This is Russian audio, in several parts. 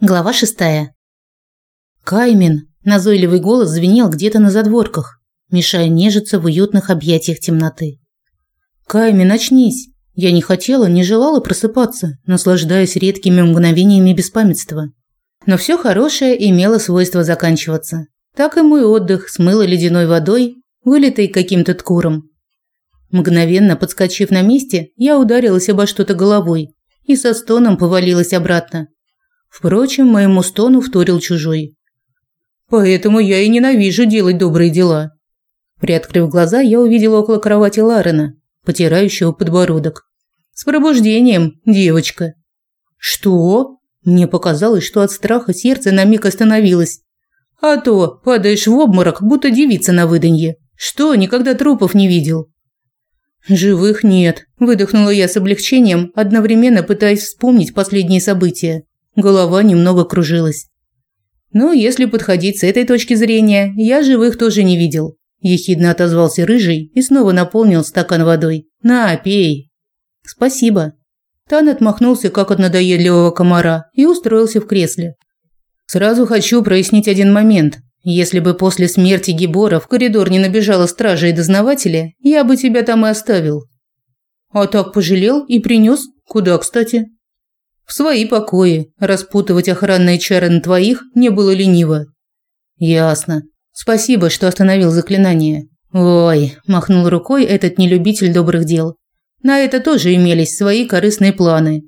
Глава шестая. Каймен, назойливый голос звенел где-то на задворках, мешая нежиться в уютных объятиях темноты. Каймен, очнись. Я не хотела, не желала просыпаться, наслаждаясь редкими мгновениями беспамятства. Но все хорошее имело свойство заканчиваться. Так и мой отдых смыло ледяной водой, вылитой каким-то ткуром. Мгновенно подскочив на месте, я ударилась обо что-то головой и со стоном повалилась обратно Впрочем, моему стону вторил чужой. Поэтому я и ненавижу делать добрые дела. Приоткрыв глаза, я увидела около кровати Ларена, потирающего подбородок. С пробуждением, девочка. Что? Мне показалось, что от страха сердце на миг остановилось. А то падаешь в обморок, будто девица на выданье. Что, никогда трупов не видел? Живых нет, выдохнула я с облегчением, одновременно пытаясь вспомнить последние события. Голова немного кружилась. Но если подходить с этой точки зрения, я живых тоже не видел. Ехидно отозвался рыжий и снова наполнил стакан водой. На, пей. Спасибо. Тан отмахнулся как от надоедливого комара и устроился в кресле. Сразу хочу прояснить один момент. Если бы после смерти Гибора в коридор не набежала стража и дознаватели, я бы тебя там и оставил. А так пожалел и принес. Куда, кстати? В свои покои. Распутывать охранные чары на твоих не было лениво. Ясно. Спасибо, что остановил заклинание. Ой, махнул рукой этот нелюбитель добрых дел. На это тоже имелись свои корыстные планы.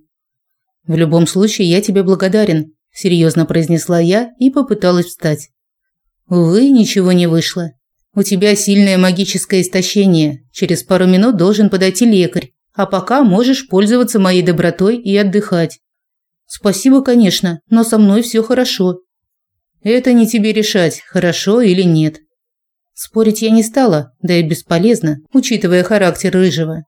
В любом случае, я тебе благодарен, серьезно произнесла я и попыталась встать. Увы, ничего не вышло. У тебя сильное магическое истощение. Через пару минут должен подойти лекарь, а пока можешь пользоваться моей добротой и отдыхать. Спасибо, конечно, но со мной все хорошо. Это не тебе решать, хорошо или нет. Спорить я не стала, да и бесполезно, учитывая характер рыжего.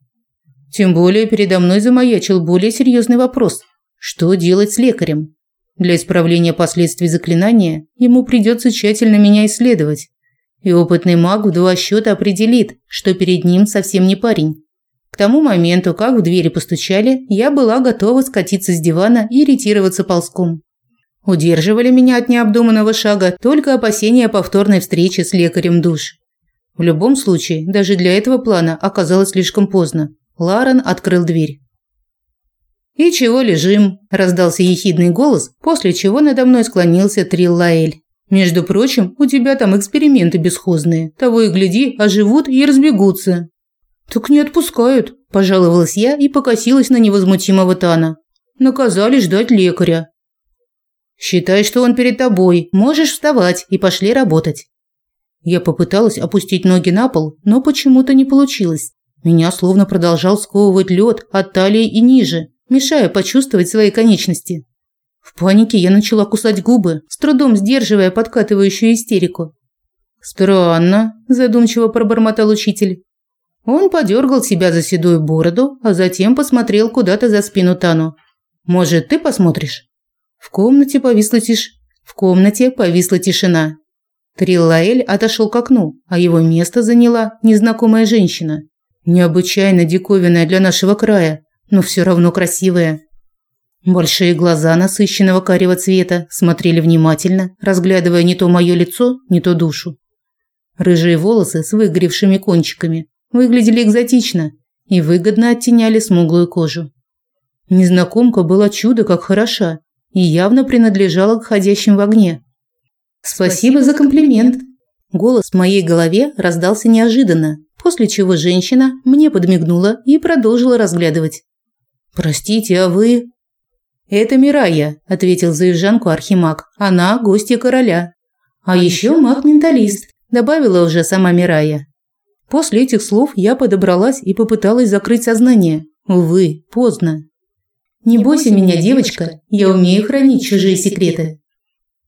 Тем более передо мной замаячил более серьезный вопрос: что делать с лекарем? Для исправления последствий заклинания ему придется тщательно меня исследовать. И опытный маг в два счета определит, что перед ним совсем не парень. К тому моменту, как в двери постучали, я была готова скатиться с дивана и ретироваться ползком. Удерживали меня от необдуманного шага только опасения повторной встречи с лекарем душ. В любом случае, даже для этого плана оказалось слишком поздно. Ларен открыл дверь. «И чего лежим?» – раздался ехидный голос, после чего надо мной склонился Триллаэль. «Между прочим, у тебя там эксперименты бесхозные. Того и гляди, оживут и разбегутся. «Так не отпускают», – пожаловалась я и покосилась на невозмутимого Тана. «Наказали ждать лекаря». «Считай, что он перед тобой. Можешь вставать и пошли работать». Я попыталась опустить ноги на пол, но почему-то не получилось. Меня словно продолжал сковывать лед от талии и ниже, мешая почувствовать свои конечности. В панике я начала кусать губы, с трудом сдерживая подкатывающую истерику. «Странно», – задумчиво пробормотал учитель. Он подергал себя за седую бороду, а затем посмотрел куда-то за спину Тану. «Может, ты посмотришь?» В комнате повисла тиш... В комнате повисла тишина. Триллаэль отошел к окну, а его место заняла незнакомая женщина. Необычайно диковинная для нашего края, но все равно красивая. Большие глаза насыщенного карего цвета смотрели внимательно, разглядывая не то мое лицо, не то душу. Рыжие волосы с выгоревшими кончиками выглядели экзотично и выгодно оттеняли смуглую кожу. Незнакомка была чудо как хороша и явно принадлежала к ходящим в огне. «Спасибо за комплимент!» Голос в моей голове раздался неожиданно, после чего женщина мне подмигнула и продолжила разглядывать. «Простите, а вы...» «Это Мирая», – ответил за южанку Архимаг. «Она – гостья короля». «А, а еще маг-менталист», – добавила уже сама Мирая. После этих слов я подобралась и попыталась закрыть сознание. Увы, поздно. «Не бойся меня, девочка, я умею хранить чужие секреты».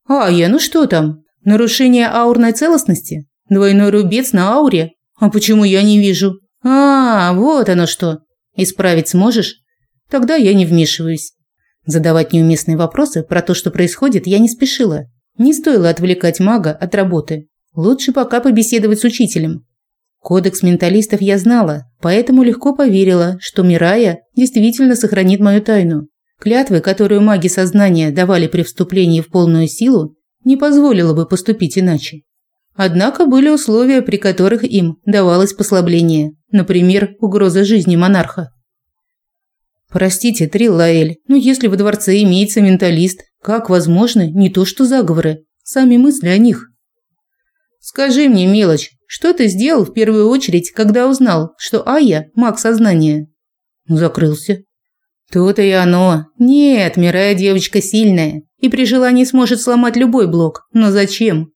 «А, я, ну что там? Нарушение аурной целостности? Двойной рубец на ауре? А почему я не вижу? А, вот оно что. Исправить сможешь? Тогда я не вмешиваюсь». Задавать неуместные вопросы про то, что происходит, я не спешила. Не стоило отвлекать мага от работы. Лучше пока побеседовать с учителем. Кодекс менталистов я знала, поэтому легко поверила, что Мирая действительно сохранит мою тайну. Клятвы, которую маги сознания давали при вступлении в полную силу, не позволило бы поступить иначе. Однако были условия, при которых им давалось послабление, например, угроза жизни монарха. Простите, Триллаэль, но если во дворце имеется менталист, как возможны не то что заговоры, сами мысли о них? Скажи мне, мелочь, что ты сделал в первую очередь, когда узнал, что Ая – маг сознания? Закрылся. То-то и оно. Нет, Мирая девочка сильная и при желании сможет сломать любой блок. Но зачем?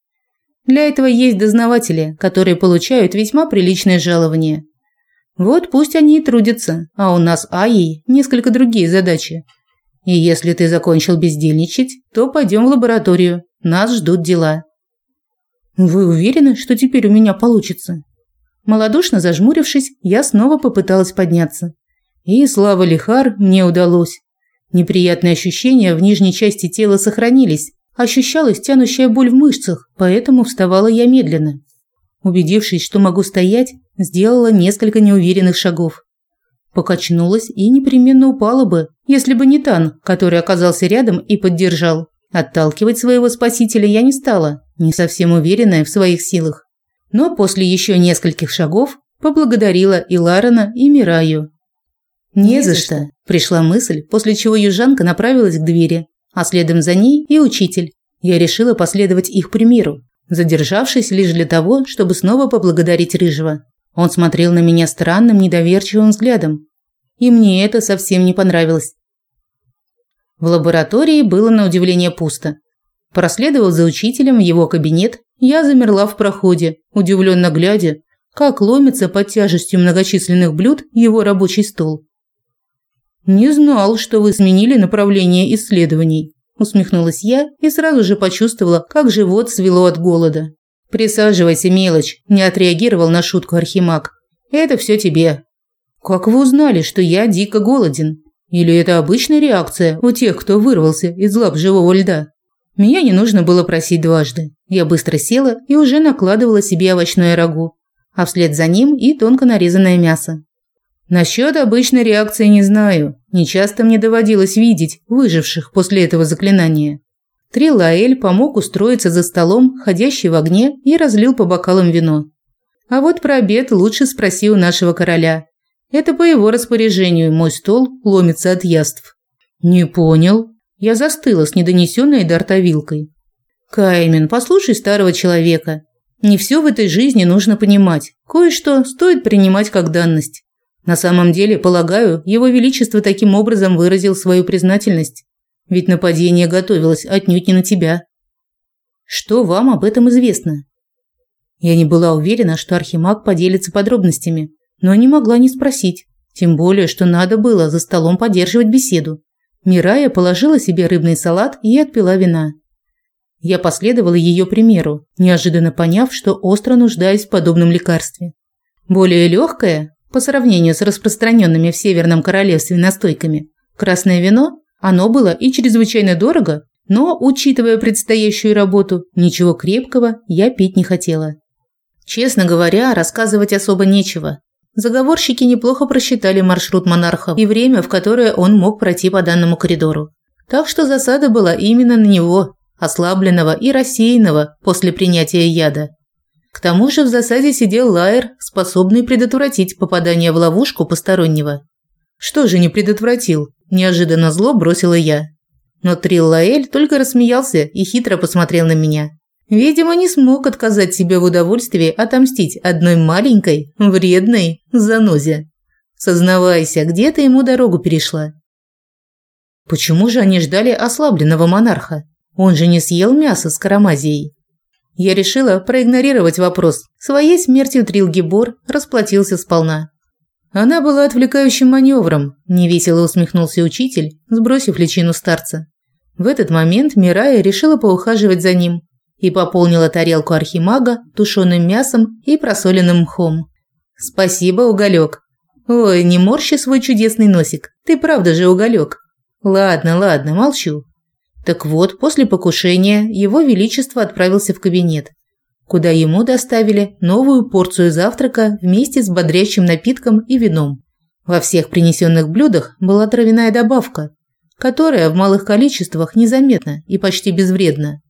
Для этого есть дознаватели, которые получают весьма приличное жалование. Вот пусть они и трудятся, а у нас АИ несколько другие задачи. И если ты закончил бездельничать, то пойдем в лабораторию. Нас ждут дела. Вы уверены, что теперь у меня получится? Малодушно зажмурившись, я снова попыталась подняться. И слава Лихар, мне удалось. Неприятные ощущения в нижней части тела сохранились. Ощущалась тянущая боль в мышцах, поэтому вставала я медленно. Убедившись, что могу стоять, сделала несколько неуверенных шагов. Покачнулась и непременно упала бы, если бы не Тан, который оказался рядом и поддержал. Отталкивать своего спасителя я не стала, не совсем уверенная в своих силах. Но после еще нескольких шагов поблагодарила и Ларена, и Мираю. «Не за что», – пришла мысль, после чего южанка направилась к двери, а следом за ней и учитель. Я решила последовать их примеру, задержавшись лишь для того, чтобы снова поблагодарить Рыжего. Он смотрел на меня странным, недоверчивым взглядом, и мне это совсем не понравилось. В лаборатории было на удивление пусто. Проследовав за учителем в его кабинет, я замерла в проходе, удивленно глядя, как ломится под тяжестью многочисленных блюд его рабочий стол. «Не знал, что вы сменили направление исследований», – усмехнулась я и сразу же почувствовала, как живот свело от голода. «Присаживайся, мелочь», – не отреагировал на шутку Архимаг. «Это все тебе». «Как вы узнали, что я дико голоден? Или это обычная реакция у тех, кто вырвался из лап живого льда?» Меня не нужно было просить дважды. Я быстро села и уже накладывала себе овощное рагу, а вслед за ним и тонко нарезанное мясо. Насчет обычной реакции не знаю. Нечасто мне доводилось видеть выживших после этого заклинания. Трилаэль помог устроиться за столом, ходящий в огне, и разлил по бокалам вино. А вот про обед лучше спроси у нашего короля. Это по его распоряжению мой стол ломится от яств. Не понял. Я застыла с недонесенной до рта вилкой. Каймен, послушай старого человека. Не все в этой жизни нужно понимать. Кое-что стоит принимать как данность. На самом деле, полагаю, его величество таким образом выразил свою признательность. Ведь нападение готовилось отнюдь не на тебя. Что вам об этом известно? Я не была уверена, что архимаг поделится подробностями, но не могла не спросить. Тем более, что надо было за столом поддерживать беседу. Мирая положила себе рыбный салат и отпила вина. Я последовала ее примеру, неожиданно поняв, что остро нуждаюсь в подобном лекарстве. Более легкое, по сравнению с распространенными в Северном Королевстве настойками, красное вино, оно было и чрезвычайно дорого, но, учитывая предстоящую работу, ничего крепкого я пить не хотела. Честно говоря, рассказывать особо нечего. Заговорщики неплохо просчитали маршрут монарха и время, в которое он мог пройти по данному коридору. Так что засада была именно на него, ослабленного и рассеянного после принятия яда. К тому же в засаде сидел Лайер, способный предотвратить попадание в ловушку постороннего. Что же не предотвратил? Неожиданно зло бросила я. Но Триллаэль только рассмеялся и хитро посмотрел на меня. Видимо, не смог отказать себе в удовольствии отомстить одной маленькой, вредной занозе. Сознавайся, где ты ему дорогу перешла? Почему же они ждали ослабленного монарха? Он же не съел мясо с карамазией. Я решила проигнорировать вопрос. Своей смертью Трилгибор расплатился сполна. Она была отвлекающим маневром, невесело усмехнулся учитель, сбросив личину старца. В этот момент Мирая решила поухаживать за ним и пополнила тарелку архимага тушеным мясом и просоленным мхом. Спасибо, уголек. Ой, не морщи свой чудесный носик. Ты правда же уголек. Ладно, ладно, молчу. Так вот, после покушения его величество отправился в кабинет, куда ему доставили новую порцию завтрака вместе с бодрящим напитком и вином. Во всех принесенных блюдах была травяная добавка, которая в малых количествах незаметна и почти безвредна.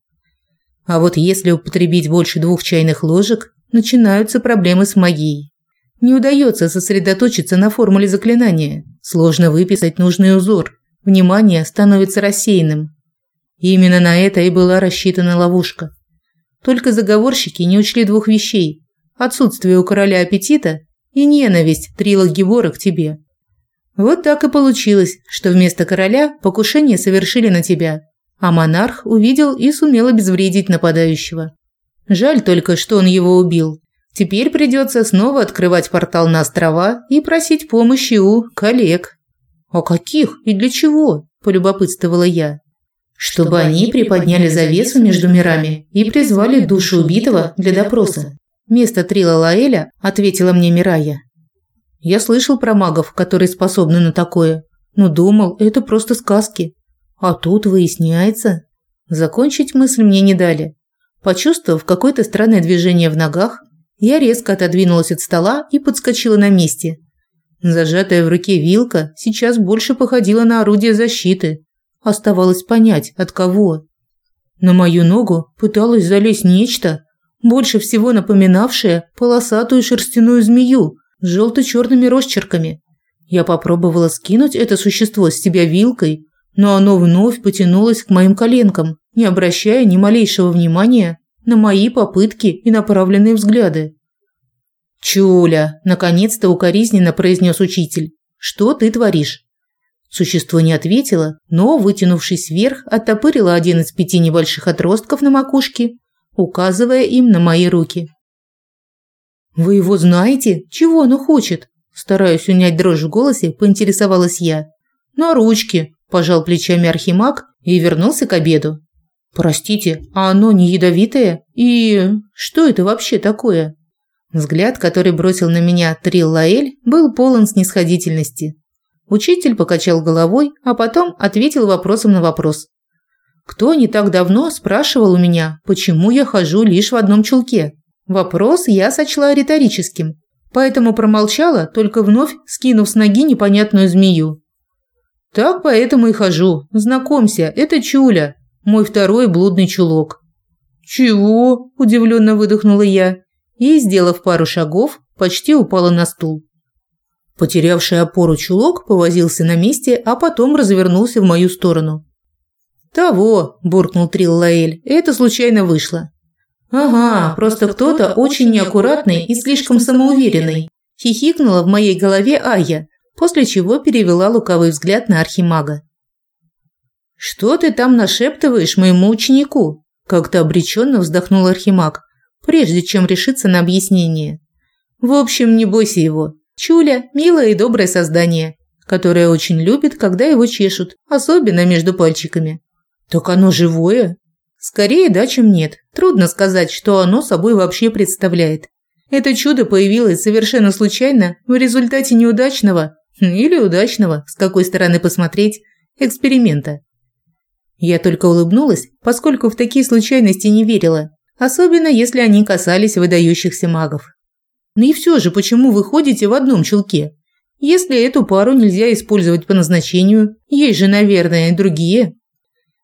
А вот если употребить больше двух чайных ложек, начинаются проблемы с магией. Не удается сосредоточиться на формуле заклинания, сложно выписать нужный узор, внимание становится рассеянным. И именно на это и была рассчитана ловушка. Только заговорщики не учли двух вещей – отсутствие у короля аппетита и ненависть Трила Гибора к тебе. Вот так и получилось, что вместо короля покушение совершили на тебя, а монарх увидел и сумел обезвредить нападающего. Жаль только, что он его убил, Теперь придется снова открывать портал на острова и просить помощи у коллег. «А каких и для чего?» – полюбопытствовала я. «Чтобы они приподняли завесу между мирами и призвали душу убитого для допроса». Вместо Трила Лаэля ответила мне Мирая. «Я слышал про магов, которые способны на такое, но думал, это просто сказки. А тут выясняется...» Закончить мысль мне не дали. Почувствовав какое-то странное движение в ногах, я резко отодвинулась от стола и подскочила на месте. Зажатая в руке вилка сейчас больше походила на орудие защиты. Оставалось понять, от кого. На мою ногу пыталось залезть нечто, больше всего напоминавшее полосатую шерстяную змею с желто-черными росчерками. Я попробовала скинуть это существо с себя вилкой, но оно вновь потянулось к моим коленкам, не обращая ни малейшего внимания на мои попытки и направленные взгляды. «Чуля!» – наконец-то укоризненно произнес учитель. «Что ты творишь?» Существо не ответило, но, вытянувшись вверх, оттопырило один из пяти небольших отростков на макушке, указывая им на мои руки. «Вы его знаете? Чего оно хочет?» Стараясь унять дрожь в голосе, поинтересовалась я. «На ручки», – пожал плечами Архимаг и вернулся к обеду. Простите, а оно не ядовитое? И что это вообще такое? Взгляд, который бросил на меня Трил Лаэль, был полон снисходительности. Учитель покачал головой, а потом ответил вопросом на вопрос. Кто не так давно спрашивал у меня, почему я хожу лишь в одном чулке? Вопрос я сочла риторическим, поэтому промолчала, только вновь скинув с ноги непонятную змею. Так поэтому и хожу. Знакомься, это Чуля, мой второй блудный чулок. «Чего?» – удивленно выдохнула я и, сделав пару шагов, почти упала на стул. Потерявший опору чулок повозился на месте, а потом развернулся в мою сторону. «Того!» – буркнул Трил Лаэль. «Это случайно вышло». «Ага, просто кто-то очень неаккуратный и слишком самоуверенный», – хихикнула в моей голове Ая, после чего перевела лукавый взгляд на Архимага. «Что ты там нашептываешь моему ученику?» Как-то обреченно вздохнул Архимаг, прежде чем решиться на объяснение. «В общем, не бойся его. Чуля – милое и доброе создание, которое очень любит, когда его чешут, особенно между пальчиками». «Так оно живое?» «Скорее да, чем нет. Трудно сказать, что оно собой вообще представляет. Это чудо появилось совершенно случайно в результате неудачного, или удачного, с какой стороны посмотреть, эксперимента. Я только улыбнулась, поскольку в такие случайности не верила, особенно если они касались выдающихся магов. Ну и все же, почему вы ходите в одном чулке? Если эту пару нельзя использовать по назначению, есть же, наверное, другие.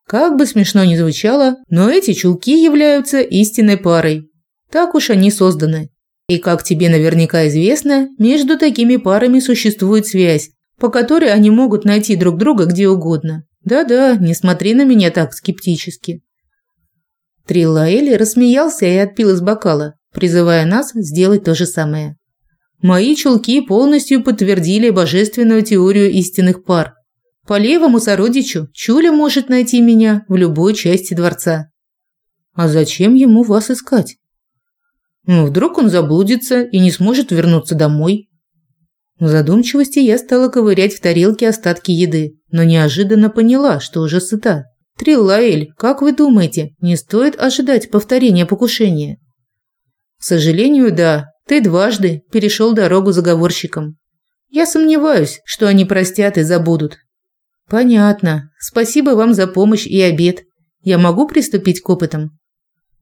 Как бы смешно ни звучало, но эти чулки являются истинной парой. Так уж они созданы. И как тебе наверняка известно, между такими парами существует связь, по которой они могут найти друг друга где угодно. Да-да, не смотри на меня так скептически. Триллаэли рассмеялся и отпил из бокала, призывая нас сделать то же самое. Мои чулки полностью подтвердили божественную теорию истинных пар. По левому сородичу Чуля может найти меня в любой части дворца. А зачем ему вас искать? Ну, вдруг он заблудится и не сможет вернуться домой. В задумчивости я стала ковырять в тарелке остатки еды, но неожиданно поняла, что уже сыта. Триллаэль, как вы думаете, не стоит ожидать повторения покушения? К сожалению, да. Ты дважды перешел дорогу заговорщикам. Я сомневаюсь, что они простят и забудут. Понятно. Спасибо вам за помощь и обед. Я могу приступить к опытам?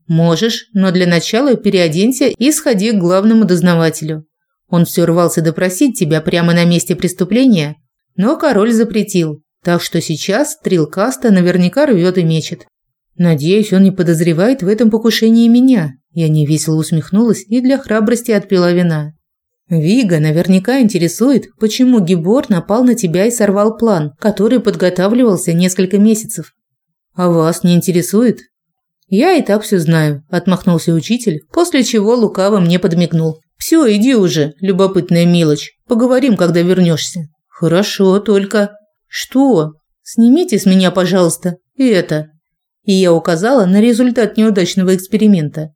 Можешь, но для начала переоденься и сходи к главному дознавателю. Он все рвался допросить тебя прямо на месте преступления, но король запретил. Так что сейчас Трилкаста наверняка рвет и мечет. Надеюсь, он не подозревает в этом покушении меня. Я невесело усмехнулась и для храбрости отпила вина. Вига наверняка интересует, почему Гибор напал на тебя и сорвал план, который подготавливался несколько месяцев. А вас не интересует? Я и так все знаю, отмахнулся учитель, после чего лукаво мне подмигнул. Все, иди уже, любопытная мелочь. Поговорим, когда вернешься. Хорошо, только что? Снимите с меня, пожалуйста, это. И я указала на результат неудачного эксперимента.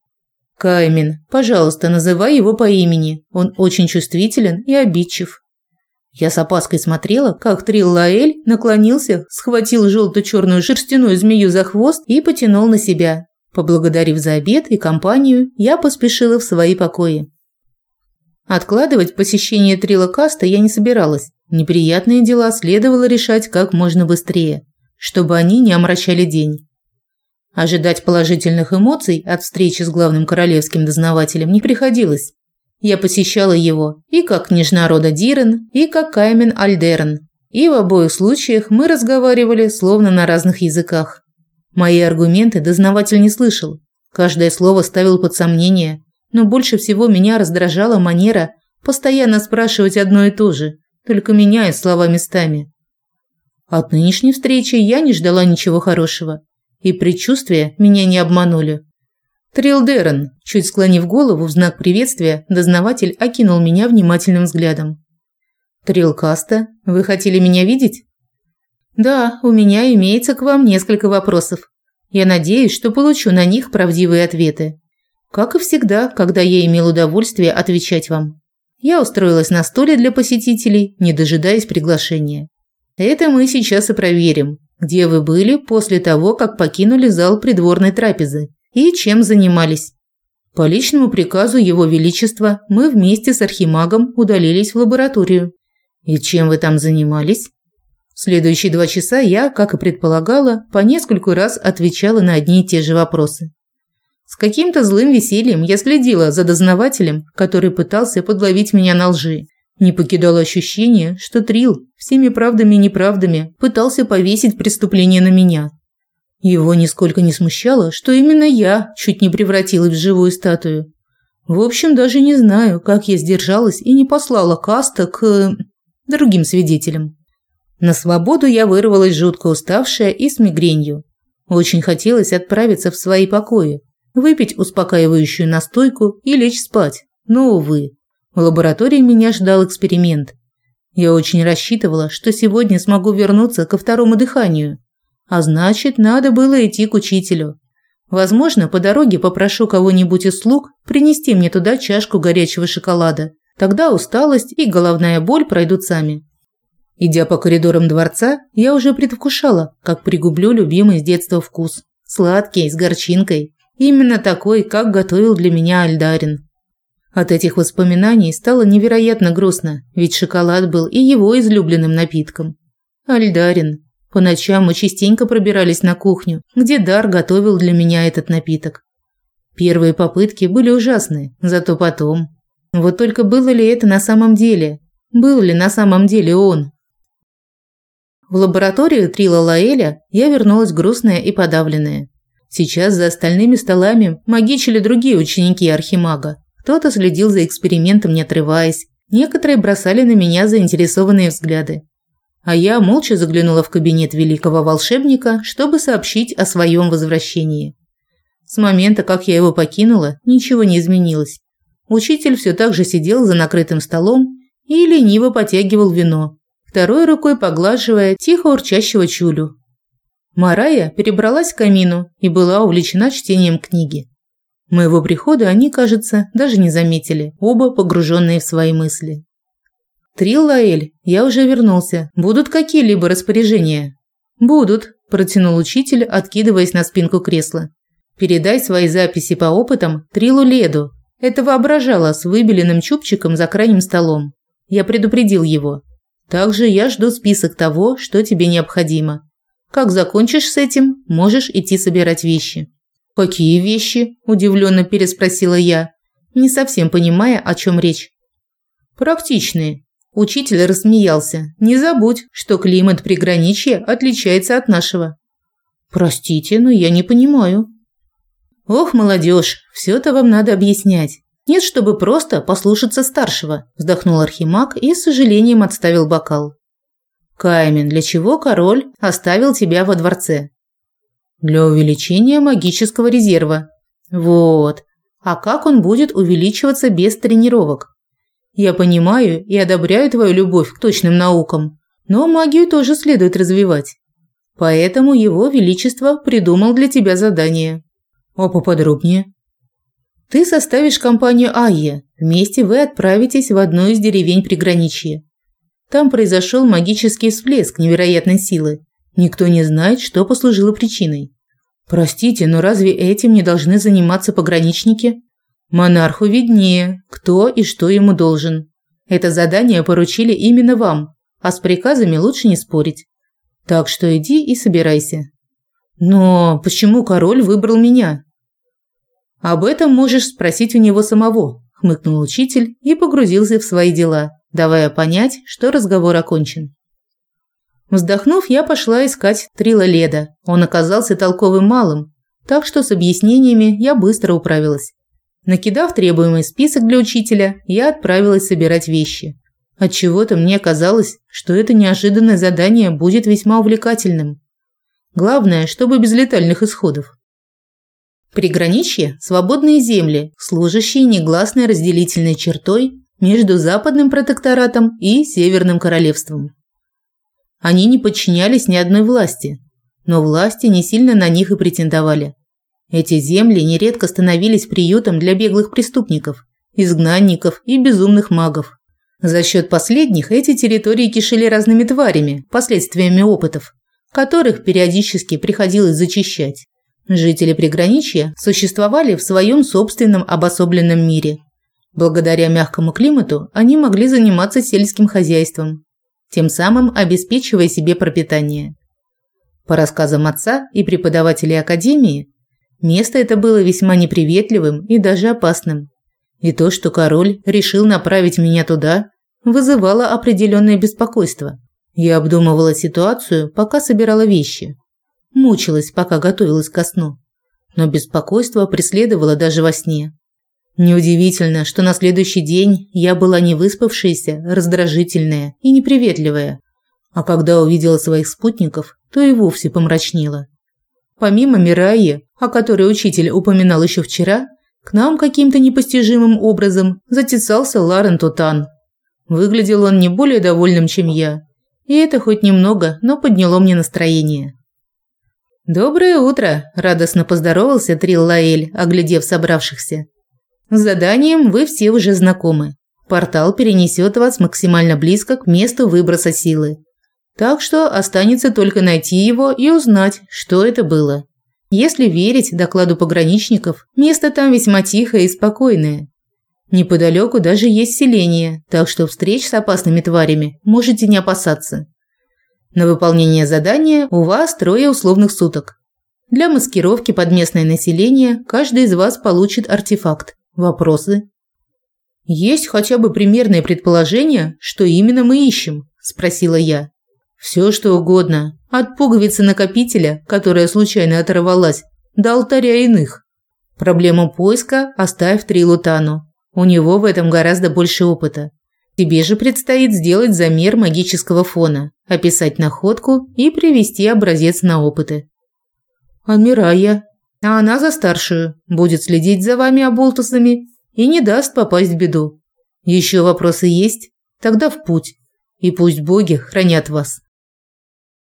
Каймин, пожалуйста, называй его по имени. Он очень чувствителен и обидчив. Я с опаской смотрела, как Трил Лаэль наклонился, схватил желто-черную шерстяную змею за хвост и потянул на себя. Поблагодарив за обед и компанию, я поспешила в свои покои. Откладывать посещение Трила Каста я не собиралась. Неприятные дела следовало решать как можно быстрее, чтобы они не омрачали день. Ожидать положительных эмоций от встречи с главным королевским дознавателем не приходилось. Я посещала его и как княжна рода Дирен, и как Каймен Альдерн. И в обоих случаях мы разговаривали словно на разных языках. Мои аргументы дознаватель не слышал. Каждое слово ставил под сомнение, но больше всего меня раздражала манера постоянно спрашивать одно и то же, только меняя слова местами. От нынешней встречи я не ждала ничего хорошего, и предчувствия меня не обманули. Трилдерон, чуть склонив голову в знак приветствия, дознаватель окинул меня внимательным взглядом. Трилкаста, вы хотели меня видеть? Да, у меня имеется к вам несколько вопросов. Я надеюсь, что получу на них правдивые ответы. Как и всегда, когда я имел удовольствие отвечать вам. Я устроилась на стуле для посетителей, не дожидаясь приглашения. Это мы сейчас и проверим, где вы были после того, как покинули зал придворной трапезы и чем занимались. По личному приказу Его Величества мы вместе с архимагом удалились в лабораторию. И чем вы там занимались? В следующие два часа я, как и предполагала, по нескольку раз отвечала на одни и те же вопросы. С каким-то злым весельем я следила за дознавателем, который пытался подловить меня на лжи. Не покидало ощущение, что Трил всеми правдами и неправдами пытался повесить преступление на меня. Его нисколько не смущало, что именно я чуть не превратилась в живую статую. В общем, даже не знаю, как я сдержалась и не послала Каста к... Э, другим свидетелям. На свободу я вырвалась жутко уставшая и с мигренью. Очень хотелось отправиться в свои покои, выпить успокаивающую настойку и лечь спать. Но, увы, в лаборатории меня ждал эксперимент. Я очень рассчитывала, что сегодня смогу вернуться ко второму дыханию. А значит, надо было идти к учителю. Возможно, по дороге попрошу кого-нибудь из слуг принести мне туда чашку горячего шоколада. Тогда усталость и головная боль пройдут сами. Идя по коридорам дворца, я уже предвкушала, как пригублю любимый с детства вкус. Сладкий, с горчинкой. Именно такой, как готовил для меня Альдарин. От этих воспоминаний стало невероятно грустно, ведь шоколад был и его излюбленным напитком. Альдарин. По ночам мы частенько пробирались на кухню, где Дар готовил для меня этот напиток. Первые попытки были ужасны, зато потом... Вот только было ли это на самом деле? Был ли на самом деле он? В лабораторию Трила Лаэля я вернулась грустная и подавленная. Сейчас за остальными столами магичили другие ученики Архимага. Кто-то следил за экспериментом, не отрываясь. Некоторые бросали на меня заинтересованные взгляды. А я молча заглянула в кабинет великого волшебника, чтобы сообщить о своем возвращении. С момента, как я его покинула, ничего не изменилось. Учитель все так же сидел за накрытым столом и лениво потягивал вино, второй рукой поглаживая тихо урчащего чулю, Марая перебралась к камину и была увлечена чтением книги. Моего прихода они, кажется, даже не заметили, оба погруженные в свои мысли. «Триллаэль, я уже вернулся. Будут какие-либо распоряжения?» «Будут», – протянул учитель, откидываясь на спинку кресла. «Передай свои записи по опытам Трилу Леду. Это воображало с выбеленным чубчиком за крайним столом. Я предупредил его. Также я жду список того, что тебе необходимо. Как закончишь с этим, можешь идти собирать вещи». «Какие вещи?» – удивленно переспросила я, не совсем понимая, о чем речь. «Практичные. Учитель рассмеялся. Не забудь, что климат приграничья отличается от нашего. Простите, но я не понимаю. Ох, молодежь, все это вам надо объяснять. Нет, чтобы просто послушаться старшего, вздохнул Архимаг и с сожалением отставил бокал. Каймен, для чего король оставил тебя во дворце? Для увеличения магического резерва. Вот. А как он будет увеличиваться без тренировок? Я понимаю и одобряю твою любовь к точным наукам, но магию тоже следует развивать. Поэтому его величество придумал для тебя задание. А поподробнее? Ты составишь компанию Айе. Вместе вы отправитесь в одну из деревень приграничья. Там произошел магический всплеск невероятной силы. Никто не знает, что послужило причиной. Простите, но разве этим не должны заниматься пограничники? Монарху виднее, кто и что ему должен. Это задание поручили именно вам, а с приказами лучше не спорить. Так что иди и собирайся. Но почему король выбрал меня? Об этом можешь спросить у него самого, хмыкнул учитель и погрузился в свои дела, давая понять, что разговор окончен. Вздохнув, я пошла искать Трила Леда. Он оказался толковым малым, так что с объяснениями я быстро управилась. Накидав требуемый список для учителя, я отправилась собирать вещи. От чего то мне казалось, что это неожиданное задание будет весьма увлекательным. Главное, чтобы без летальных исходов. Приграничье – свободные земли, служащие негласной разделительной чертой между Западным протекторатом и Северным королевством. Они не подчинялись ни одной власти, но власти не сильно на них и претендовали. Эти земли нередко становились приютом для беглых преступников, изгнанников и безумных магов. За счет последних эти территории кишели разными тварями, последствиями опытов, которых периодически приходилось зачищать. Жители приграничья существовали в своем собственном обособленном мире. Благодаря мягкому климату они могли заниматься сельским хозяйством, тем самым обеспечивая себе пропитание. По рассказам отца и преподавателей академии, Место это было весьма неприветливым и даже опасным. И то, что король решил направить меня туда, вызывало определенное беспокойство. Я обдумывала ситуацию, пока собирала вещи. Мучилась, пока готовилась ко сну. Но беспокойство преследовало даже во сне. Неудивительно, что на следующий день я была невыспавшаяся, раздражительная и неприветливая. А когда увидела своих спутников, то и вовсе помрачнела. Помимо Мираи, о которой учитель упоминал еще вчера, к нам каким-то непостижимым образом затесался Ларен Тутан. Выглядел он не более довольным, чем я. И это хоть немного, но подняло мне настроение. «Доброе утро!» – радостно поздоровался Трил Лаэль, оглядев собравшихся. «С заданием вы все уже знакомы. Портал перенесет вас максимально близко к месту выброса силы. Так что останется только найти его и узнать, что это было. Если верить докладу пограничников, место там весьма тихое и спокойное. Неподалеку даже есть селение, так что встреч с опасными тварями можете не опасаться. На выполнение задания у вас трое условных суток. Для маскировки под местное население каждый из вас получит артефакт. Вопросы? Есть хотя бы примерное предположение, что именно мы ищем, спросила я. Все что угодно, от пуговицы накопителя, которая случайно оторвалась, до алтаря иных. Проблему поиска оставь Трилутану. У него в этом гораздо больше опыта. Тебе же предстоит сделать замер магического фона, описать находку и привести образец на опыты. Адмирая, а она за старшую, будет следить за вами оболтусами и не даст попасть в беду. Еще вопросы есть? Тогда в путь. И пусть боги хранят вас.